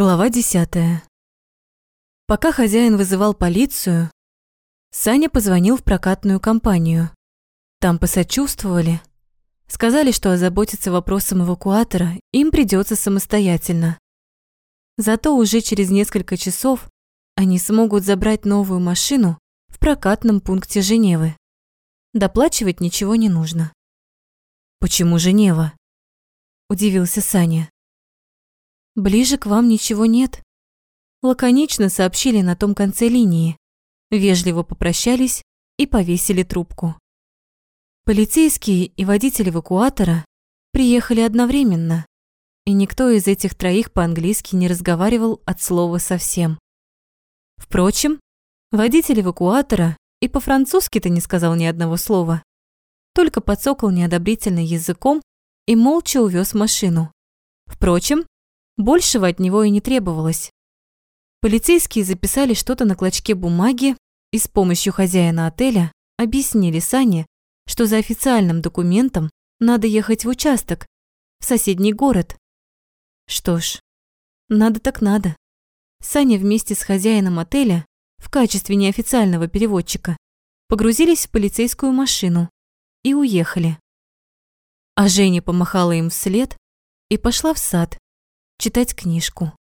Глава десятая. Пока хозяин вызывал полицию, Саня позвонил в прокатную компанию. Там посочувствовали, сказали, что озаботиться вопросом эвакуатора им придется самостоятельно. Зато уже через несколько часов они смогут забрать новую машину в прокатном пункте Женевы. Доплачивать ничего не нужно. «Почему Женева?» – удивился Саня. «Ближе к вам ничего нет». Лаконично сообщили на том конце линии, вежливо попрощались и повесили трубку. Полицейские и водитель эвакуатора приехали одновременно, и никто из этих троих по-английски не разговаривал от слова совсем. Впрочем, водитель эвакуатора и по-французски-то не сказал ни одного слова, только подсокал неодобрительно языком и молча увез машину. Впрочем, Большего от него и не требовалось. Полицейские записали что-то на клочке бумаги и с помощью хозяина отеля объяснили Сане, что за официальным документом надо ехать в участок, в соседний город. Что ж, надо так надо. Саня вместе с хозяином отеля в качестве неофициального переводчика погрузились в полицейскую машину и уехали. А Женя помахала им вслед и пошла в сад, читать книжку.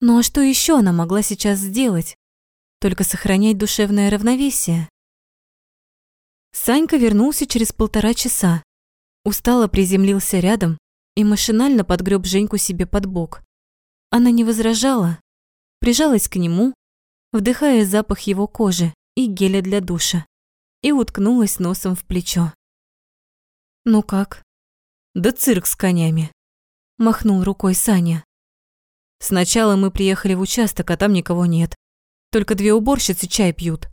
Ну а что еще она могла сейчас сделать? Только сохранять душевное равновесие. Санька вернулся через полтора часа. Устало приземлился рядом и машинально подгреб Женьку себе под бок. Она не возражала, прижалась к нему, вдыхая запах его кожи и геля для душа, и уткнулась носом в плечо. «Ну как?» «Да цирк с конями», махнул рукой Саня. Сначала мы приехали в участок, а там никого нет. Только две уборщицы чай пьют.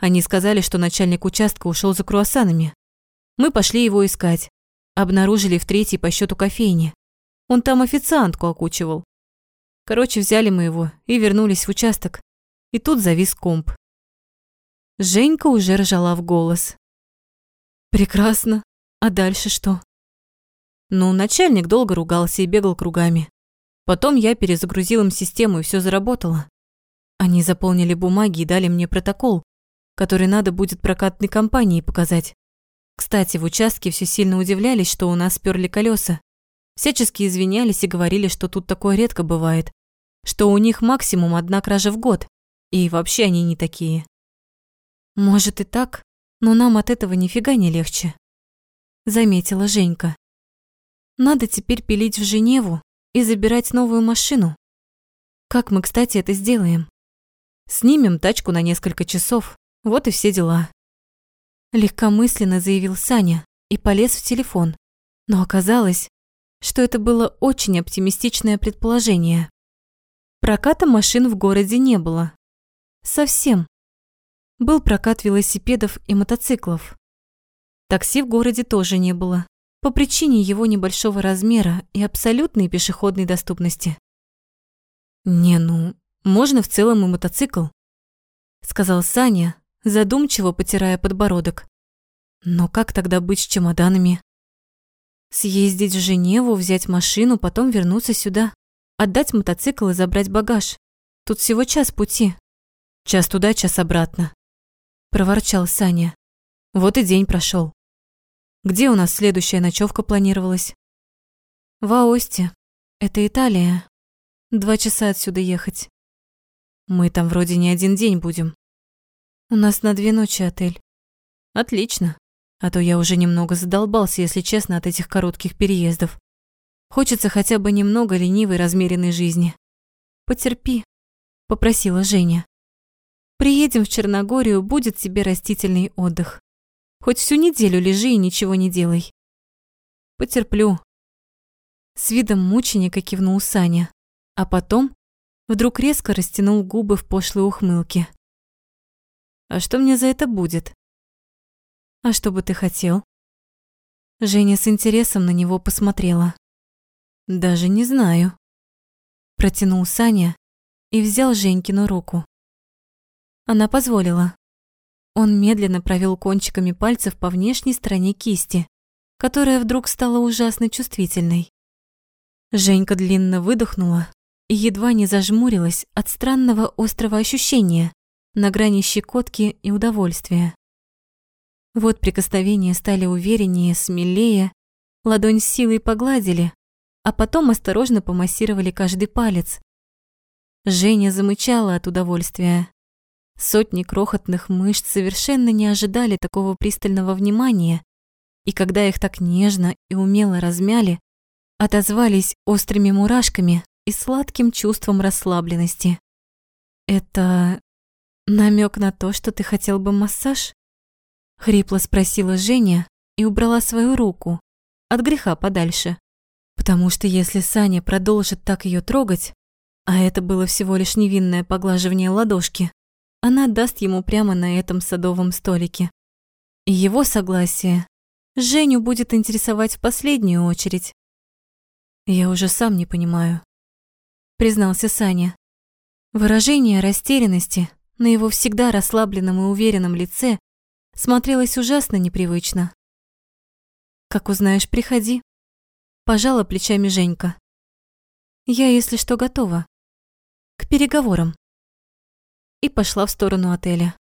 Они сказали, что начальник участка ушел за круассанами. Мы пошли его искать. Обнаружили в третьей по счету кофейне. Он там официантку окучивал. Короче, взяли мы его и вернулись в участок. И тут завис комп. Женька уже ржала в голос. Прекрасно. А дальше что? Ну, начальник долго ругался и бегал кругами. Потом я перезагрузил им систему, и все заработало. Они заполнили бумаги и дали мне протокол, который надо будет прокатной компании показать. Кстати, в участке все сильно удивлялись, что у нас сперли колеса. Всячески извинялись и говорили, что тут такое редко бывает, что у них максимум одна кража в год, и вообще они не такие. Может и так, но нам от этого нифига не легче, заметила Женька. Надо теперь пилить в Женеву и забирать новую машину. Как мы, кстати, это сделаем? Снимем тачку на несколько часов, вот и все дела. Легкомысленно заявил Саня и полез в телефон. Но оказалось, что это было очень оптимистичное предположение. Проката машин в городе не было. Совсем. Был прокат велосипедов и мотоциклов. Такси в городе тоже не было по причине его небольшого размера и абсолютной пешеходной доступности. «Не, ну, можно в целом и мотоцикл», — сказал Саня, задумчиво потирая подбородок. «Но как тогда быть с чемоданами?» «Съездить в Женеву, взять машину, потом вернуться сюда, отдать мотоцикл и забрать багаж. Тут всего час пути. Час туда, час обратно», — проворчал Саня. «Вот и день прошел. Где у нас следующая ночевка планировалась? В Аосте. Это Италия. Два часа отсюда ехать. Мы там вроде не один день будем. У нас на две ночи отель. Отлично. А то я уже немного задолбался, если честно, от этих коротких переездов. Хочется хотя бы немного ленивой, размеренной жизни. Потерпи, попросила Женя. Приедем в Черногорию, будет тебе растительный отдых. Хоть всю неделю лежи и ничего не делай. Потерплю. С видом мученика кивнул Саня, а потом вдруг резко растянул губы в пошлой ухмылке. А что мне за это будет? А что бы ты хотел? Женя с интересом на него посмотрела. Даже не знаю. Протянул Саня и взял Женькину руку. Она позволила. Он медленно провел кончиками пальцев по внешней стороне кисти, которая вдруг стала ужасно чувствительной. Женька длинно выдохнула и едва не зажмурилась от странного острого ощущения на грани щекотки и удовольствия. Вот прикосновения стали увереннее, смелее, ладонь с силой погладили, а потом осторожно помассировали каждый палец. Женя замычала от удовольствия. Сотни крохотных мышц совершенно не ожидали такого пристального внимания, и когда их так нежно и умело размяли, отозвались острыми мурашками и сладким чувством расслабленности. «Это намек на то, что ты хотел бы массаж?» Хрипло спросила Женя и убрала свою руку от греха подальше. Потому что если Саня продолжит так ее трогать, а это было всего лишь невинное поглаживание ладошки, она даст ему прямо на этом садовом столике. И его согласие Женю будет интересовать в последнюю очередь. «Я уже сам не понимаю», — признался Саня. Выражение растерянности на его всегда расслабленном и уверенном лице смотрелось ужасно непривычно. «Как узнаешь, приходи», — пожала плечами Женька. «Я, если что, готова. К переговорам» и пошла в сторону отеля.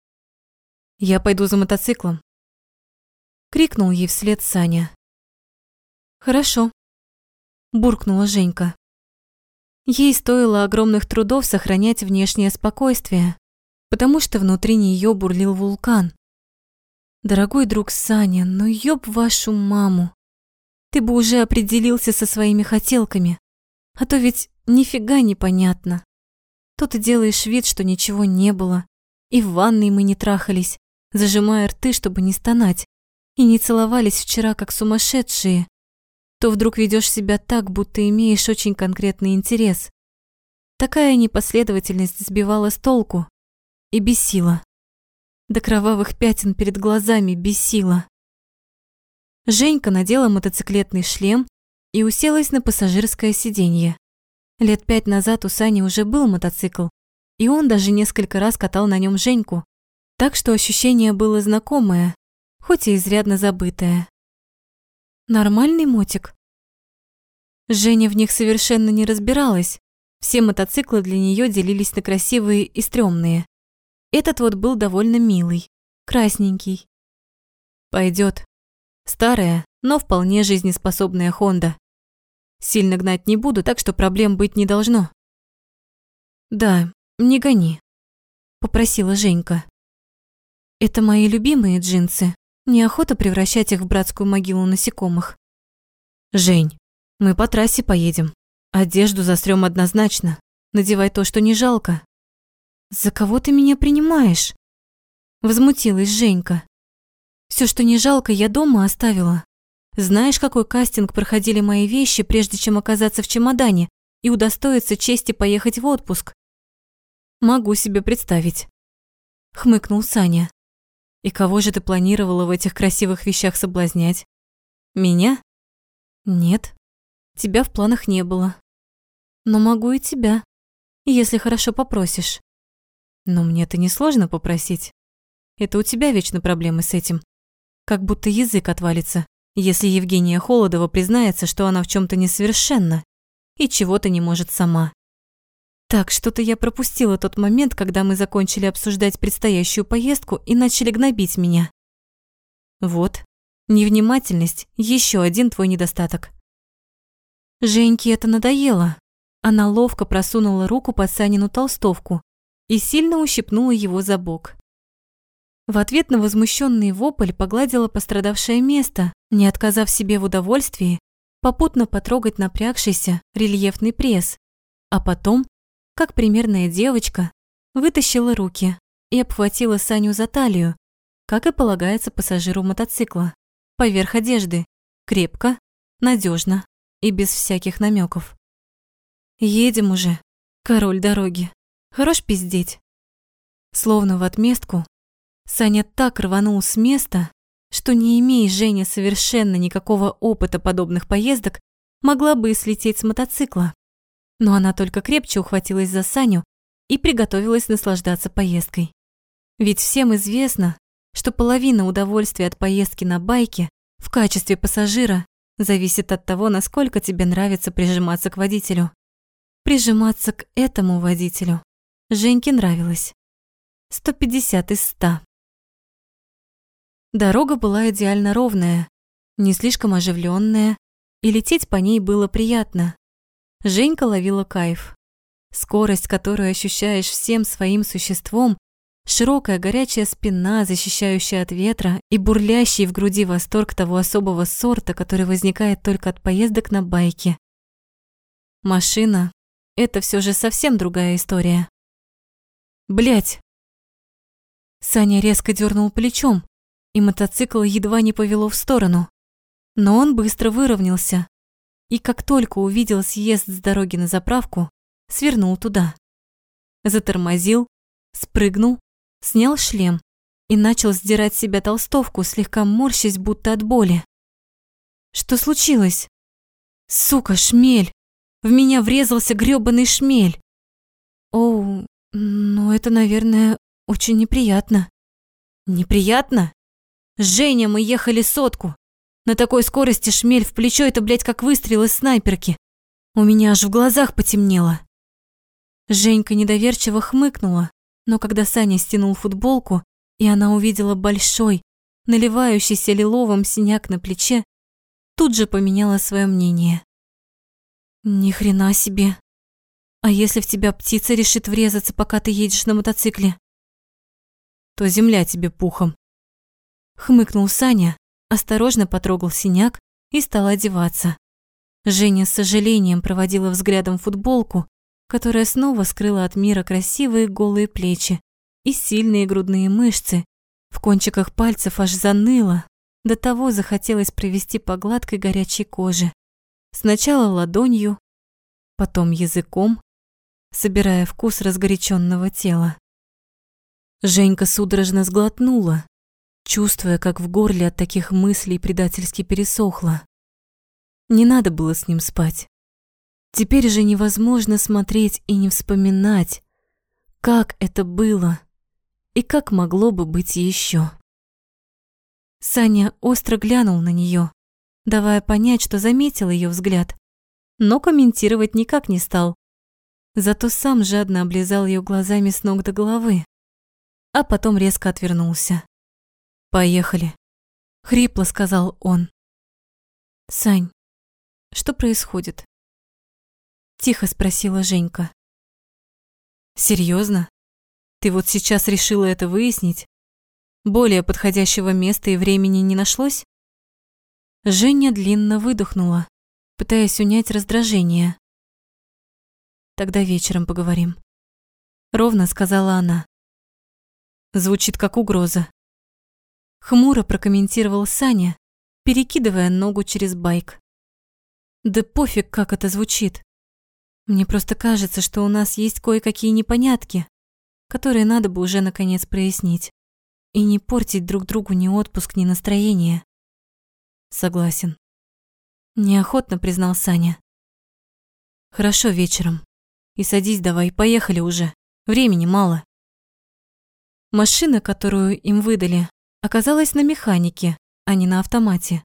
«Я пойду за мотоциклом», — крикнул ей вслед Саня. «Хорошо», — буркнула Женька. Ей стоило огромных трудов сохранять внешнее спокойствие, потому что внутри нее бурлил вулкан. Дорогой друг Саня, ну ёб вашу маму. Ты бы уже определился со своими хотелками, а то ведь нифига не понятно. То ты делаешь вид, что ничего не было. И в ванной мы не трахались, зажимая рты, чтобы не стонать. И не целовались вчера, как сумасшедшие. То вдруг ведешь себя так, будто имеешь очень конкретный интерес. Такая непоследовательность сбивала с толку и бесила. До кровавых пятен перед глазами бесила. Женька надела мотоциклетный шлем и уселась на пассажирское сиденье. Лет пять назад у Сани уже был мотоцикл, и он даже несколько раз катал на нем Женьку, так что ощущение было знакомое, хоть и изрядно забытое. Нормальный мотик. Женя в них совершенно не разбиралась. Все мотоциклы для нее делились на красивые и стрёмные. Этот вот был довольно милый, красненький. Пойдет. Старая, но вполне жизнеспособная Хонда. Сильно гнать не буду, так что проблем быть не должно. Да, не гони, попросила Женька. Это мои любимые джинсы. Неохота превращать их в братскую могилу насекомых. Жень, мы по трассе поедем. Одежду застрём однозначно. Надевай то, что не жалко. За кого ты меня принимаешь? Возмутилась Женька. Все, что не жалко, я дома оставила. Знаешь, какой кастинг проходили мои вещи, прежде чем оказаться в чемодане и удостоиться чести поехать в отпуск? Могу себе представить. Хмыкнул Саня. И кого же ты планировала в этих красивых вещах соблазнять? Меня? Нет. Тебя в планах не было. Но могу и тебя, если хорошо попросишь. Но мне-то несложно попросить. Это у тебя вечно проблемы с этим. Как будто язык отвалится, если Евгения Холодова признается, что она в чем то несовершенна и чего-то не может сама. Так, что-то я пропустила тот момент, когда мы закончили обсуждать предстоящую поездку и начали гнобить меня. Вот, невнимательность – еще один твой недостаток. Женьке это надоело. Она ловко просунула руку под Санину толстовку и сильно ущипнула его за бок. В ответ на возмущенный вопль погладила пострадавшее место, не отказав себе в удовольствии попутно потрогать напрягшийся рельефный пресс, а потом, как примерная девочка, вытащила руки и обхватила Саню за талию, как и полагается пассажиру мотоцикла, поверх одежды, крепко, надежно и без всяких намеков. «Едем уже, король дороги, хорош пиздеть». Словно в отместку Саня так рванул с места, что не имея Женя совершенно никакого опыта подобных поездок, могла бы и слететь с мотоцикла. Но она только крепче ухватилась за Саню и приготовилась наслаждаться поездкой. Ведь всем известно, что половина удовольствия от поездки на байке в качестве пассажира зависит от того, насколько тебе нравится прижиматься к водителю. Прижиматься к этому водителю Женьке нравилось. 150 из 100. Дорога была идеально ровная, не слишком оживленная, и лететь по ней было приятно. Женька ловила кайф. Скорость, которую ощущаешь всем своим существом, широкая горячая спина, защищающая от ветра, и бурлящий в груди восторг того особого сорта, который возникает только от поездок на байке. Машина — это все же совсем другая история. Блять! Саня резко дернул плечом, и мотоцикл едва не повело в сторону. Но он быстро выровнялся, и как только увидел съезд с дороги на заправку, свернул туда. Затормозил, спрыгнул, снял шлем и начал сдирать с себя толстовку, слегка морщась, будто от боли. Что случилось? Сука, шмель! В меня врезался грёбаный шмель. Оу, ну это, наверное, очень неприятно. Неприятно? Женя, мы ехали сотку. На такой скорости шмель в плечо это, блядь, как выстрел из снайперки. У меня аж в глазах потемнело. Женька недоверчиво хмыкнула, но когда Саня стянул футболку, и она увидела большой, наливающийся лиловым синяк на плече, тут же поменяла свое мнение. Ни хрена себе. А если в тебя птица решит врезаться, пока ты едешь на мотоцикле? То земля тебе пухом. Хмыкнул Саня, осторожно потрогал синяк и стал одеваться. Женя с сожалением проводила взглядом футболку, которая снова скрыла от мира красивые голые плечи и сильные грудные мышцы. В кончиках пальцев аж заныло, до того захотелось провести по гладкой горячей коже. Сначала ладонью, потом языком, собирая вкус разгоряченного тела. Женька судорожно сглотнула, чувствуя, как в горле от таких мыслей предательски пересохло. Не надо было с ним спать. Теперь же невозможно смотреть и не вспоминать, как это было и как могло бы быть еще. Саня остро глянул на нее, давая понять, что заметил ее взгляд, но комментировать никак не стал. Зато сам жадно облизал ее глазами с ног до головы, а потом резко отвернулся. «Поехали», — хрипло сказал он. «Сань, что происходит?» Тихо спросила Женька. Серьезно? Ты вот сейчас решила это выяснить? Более подходящего места и времени не нашлось? Женя длинно выдохнула, пытаясь унять раздражение. Тогда вечером поговорим. Ровно сказала она. Звучит как угроза. Хмуро прокомментировал Саня, перекидывая ногу через байк. Да пофиг, как это звучит. Мне просто кажется, что у нас есть кое-какие непонятки, которые надо бы уже наконец прояснить. И не портить друг другу ни отпуск, ни настроение. Согласен. Неохотно признал Саня. Хорошо вечером. И садись давай, поехали уже. Времени мало. Машина, которую им выдали, оказалась на механике, а не на автомате.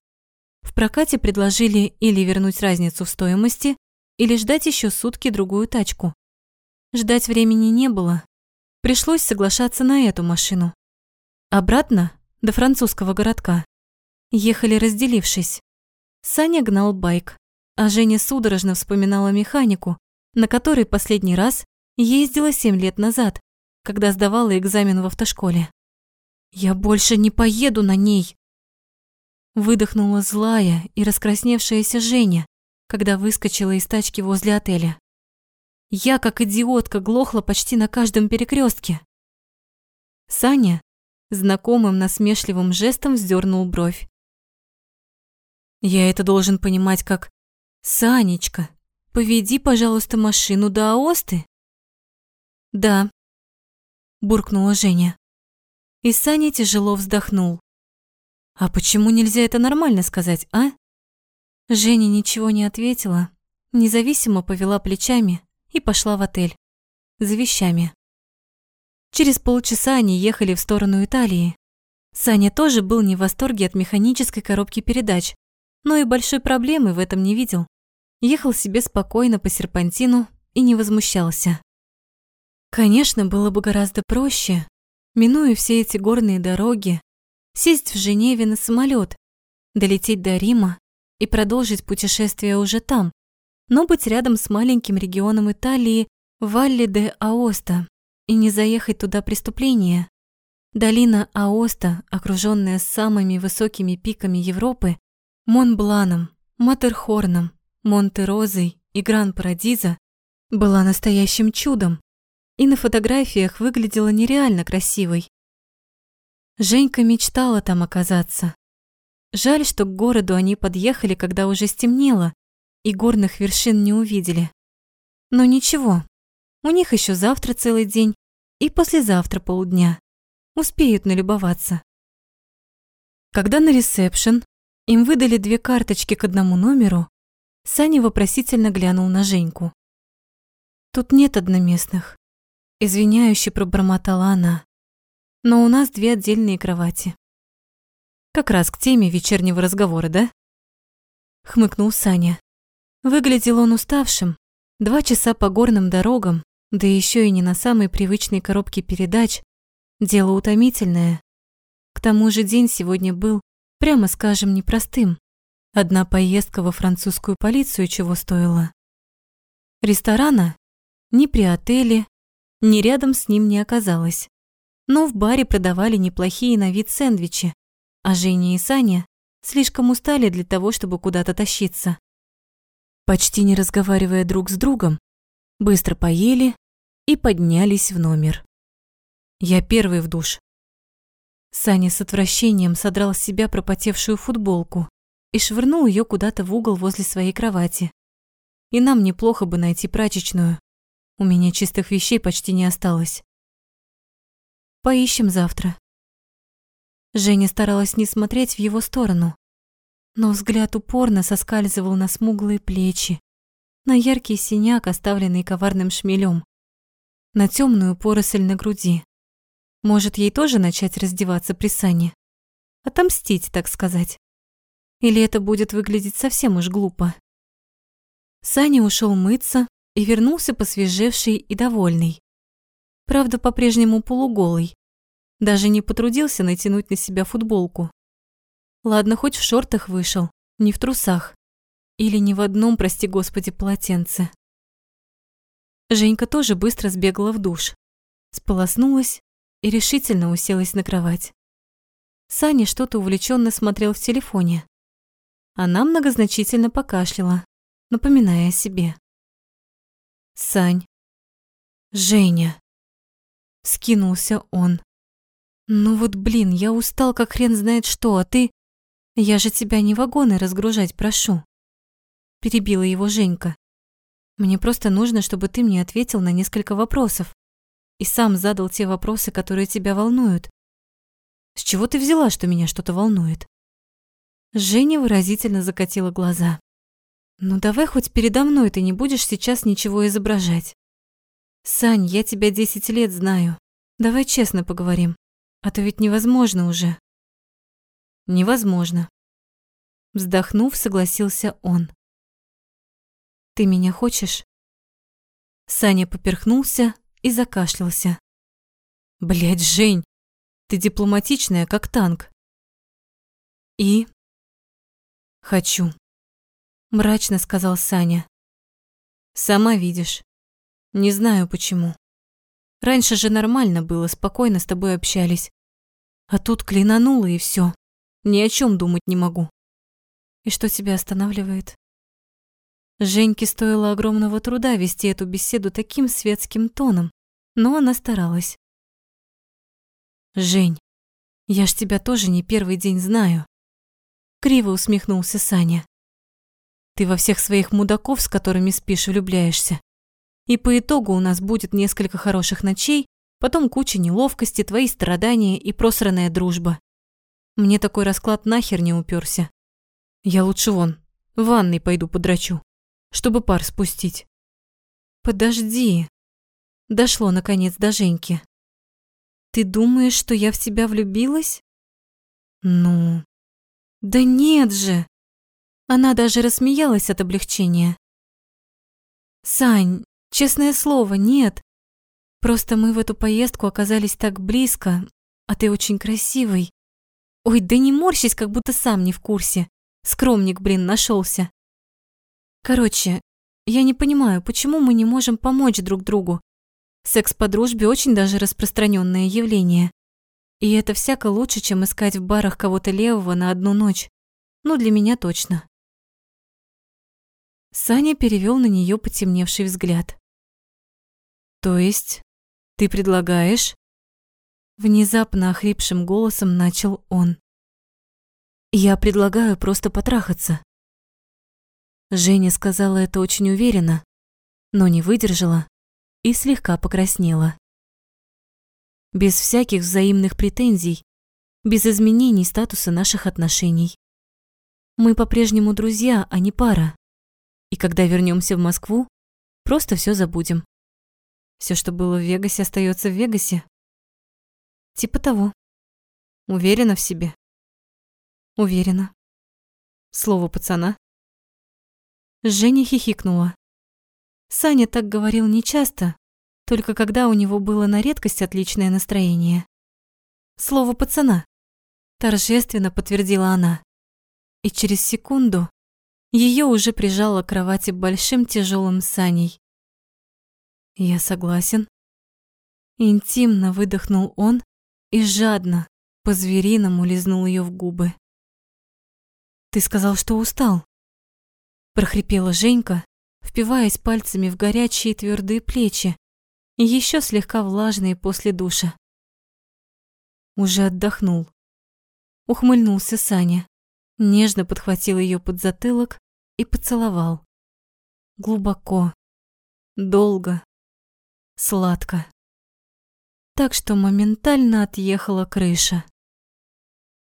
В прокате предложили или вернуть разницу в стоимости, или ждать еще сутки другую тачку. Ждать времени не было. Пришлось соглашаться на эту машину. Обратно, до французского городка. Ехали разделившись. Саня гнал байк, а Женя судорожно вспоминала механику, на которой последний раз ездила семь лет назад, когда сдавала экзамен в автошколе. «Я больше не поеду на ней!» Выдохнула злая и раскрасневшаяся Женя, когда выскочила из тачки возле отеля. Я, как идиотка, глохла почти на каждом перекрестке. Саня знакомым насмешливым жестом вздернул бровь. Я это должен понимать как «Санечка, поведи, пожалуйста, машину до Аосты». «Да», – буркнула Женя. И Саня тяжело вздохнул. «А почему нельзя это нормально сказать, а?» Женя ничего не ответила, независимо повела плечами и пошла в отель. За вещами. Через полчаса они ехали в сторону Италии. Саня тоже был не в восторге от механической коробки передач, но и большой проблемы в этом не видел. Ехал себе спокойно по серпантину, и не возмущался. Конечно, было бы гораздо проще, минуя все эти горные дороги, сесть в Женеве на самолет, долететь до Рима и продолжить путешествие уже там, но быть рядом с маленьким регионом Италии Валли де Аоста и не заехать туда преступления. Долина Аоста, окруженная самыми высокими пиками Европы, Монбланом, Матерхорном, Монте-Розой и Гран-Парадиза, была настоящим чудом и на фотографиях выглядела нереально красивой. Женька мечтала там оказаться. Жаль, что к городу они подъехали, когда уже стемнело, и горных вершин не увидели. Но ничего, у них еще завтра целый день и послезавтра полдня. Успеют налюбоваться. Когда на ресепшн им выдали две карточки к одному номеру, Саня вопросительно глянул на Женьку. «Тут нет одноместных. Извиняюще пробормотала она. Но у нас две отдельные кровати. Как раз к теме вечернего разговора, да? Хмыкнул Саня. Выглядел он уставшим. Два часа по горным дорогам, да еще и не на самой привычной коробке передач. Дело утомительное. К тому же день сегодня был, прямо скажем, непростым. Одна поездка во французскую полицию чего стоила. Ресторана ни при отеле, ни рядом с ним не оказалось. Но в баре продавали неплохие на вид сэндвичи, а Женя и Саня слишком устали для того, чтобы куда-то тащиться. Почти не разговаривая друг с другом, быстро поели и поднялись в номер. Я первый в душ. Саня с отвращением содрал с себя пропотевшую футболку и швырнул ее куда-то в угол возле своей кровати. И нам неплохо бы найти прачечную. У меня чистых вещей почти не осталось. Поищем завтра. Женя старалась не смотреть в его сторону, но взгляд упорно соскальзывал на смуглые плечи, на яркий синяк, оставленный коварным шмелем, на темную поросль на груди. Может, ей тоже начать раздеваться при Сане? Отомстить, так сказать. Или это будет выглядеть совсем уж глупо? Саня ушел мыться, и вернулся посвежевший и довольный. Правда, по-прежнему полуголый. Даже не потрудился натянуть на себя футболку. Ладно, хоть в шортах вышел, не в трусах. Или не в одном, прости господи, полотенце. Женька тоже быстро сбегала в душ. Сполоснулась и решительно уселась на кровать. Саня что-то увлеченно смотрел в телефоне. Она многозначительно покашляла, напоминая о себе. Сань. Женя. Скинулся он. Ну вот блин, я устал как хрен знает что, а ты... Я же тебя не вагоны разгружать прошу. Перебила его Женька. Мне просто нужно, чтобы ты мне ответил на несколько вопросов. И сам задал те вопросы, которые тебя волнуют. С чего ты взяла, что меня что-то волнует? Женя выразительно закатила глаза. Ну давай хоть передо мной ты не будешь сейчас ничего изображать. Сань, я тебя десять лет знаю. Давай честно поговорим. А то ведь невозможно уже. Невозможно. Вздохнув, согласился он. Ты меня хочешь? Саня поперхнулся и закашлялся. Блядь, Жень, ты дипломатичная, как танк. И? Хочу мрачно сказал Саня. Сама видишь. Не знаю почему. Раньше же нормально было, спокойно с тобой общались. А тут клинануло и все. Ни о чем думать не могу. И что тебя останавливает? Женьке стоило огромного труда вести эту беседу таким светским тоном, но она старалась. «Жень, я ж тебя тоже не первый день знаю», — криво усмехнулся Саня. Ты во всех своих мудаков, с которыми спишь, влюбляешься. И по итогу у нас будет несколько хороших ночей, потом куча неловкости, твои страдания и просранная дружба. Мне такой расклад нахер не уперся. Я лучше вон, в ванной пойду подрачу, чтобы пар спустить. Подожди. Дошло, наконец, до Женьки. Ты думаешь, что я в тебя влюбилась? Ну... Да нет же! Она даже рассмеялась от облегчения. «Сань, Честное слово, нет. Просто мы в эту поездку оказались так близко, а ты очень красивый. Ой, да не морщись, как будто сам не в курсе. Скромник, блин, нашелся. Короче, я не понимаю, почему мы не можем помочь друг другу. Секс по дружбе очень даже распространенное явление. И это всяко лучше, чем искать в барах кого-то левого на одну ночь. Ну, для меня точно. Саня перевел на нее потемневший взгляд. То есть ты предлагаешь? Внезапно охрипшим голосом начал он. Я предлагаю просто потрахаться. Женя сказала это очень уверенно, но не выдержала и слегка покраснела. Без всяких взаимных претензий, без изменений статуса наших отношений. Мы по-прежнему друзья, а не пара. И когда вернемся в Москву, просто все забудем. Все, что было в Вегасе, остается в Вегасе. Типа того. Уверена в себе. Уверена. Слово пацана. Женя хихикнула. Саня так говорил нечасто, только когда у него было на редкость отличное настроение. Слово пацана. Торжественно подтвердила она. И через секунду ее уже прижало к кровати большим тяжелым Саней. Я согласен. Интимно выдохнул он и жадно, по-звериному лизнул ее в губы. Ты сказал, что устал? прохрипела Женька, впиваясь пальцами в горячие твердые плечи, еще слегка влажные после душа. Уже отдохнул. Ухмыльнулся Саня, нежно подхватил ее под затылок и поцеловал. Глубоко, долго, сладко. Так что моментально отъехала крыша.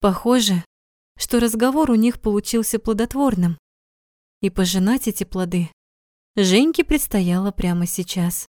Похоже, что разговор у них получился плодотворным, и пожинать эти плоды Женьке предстояло прямо сейчас.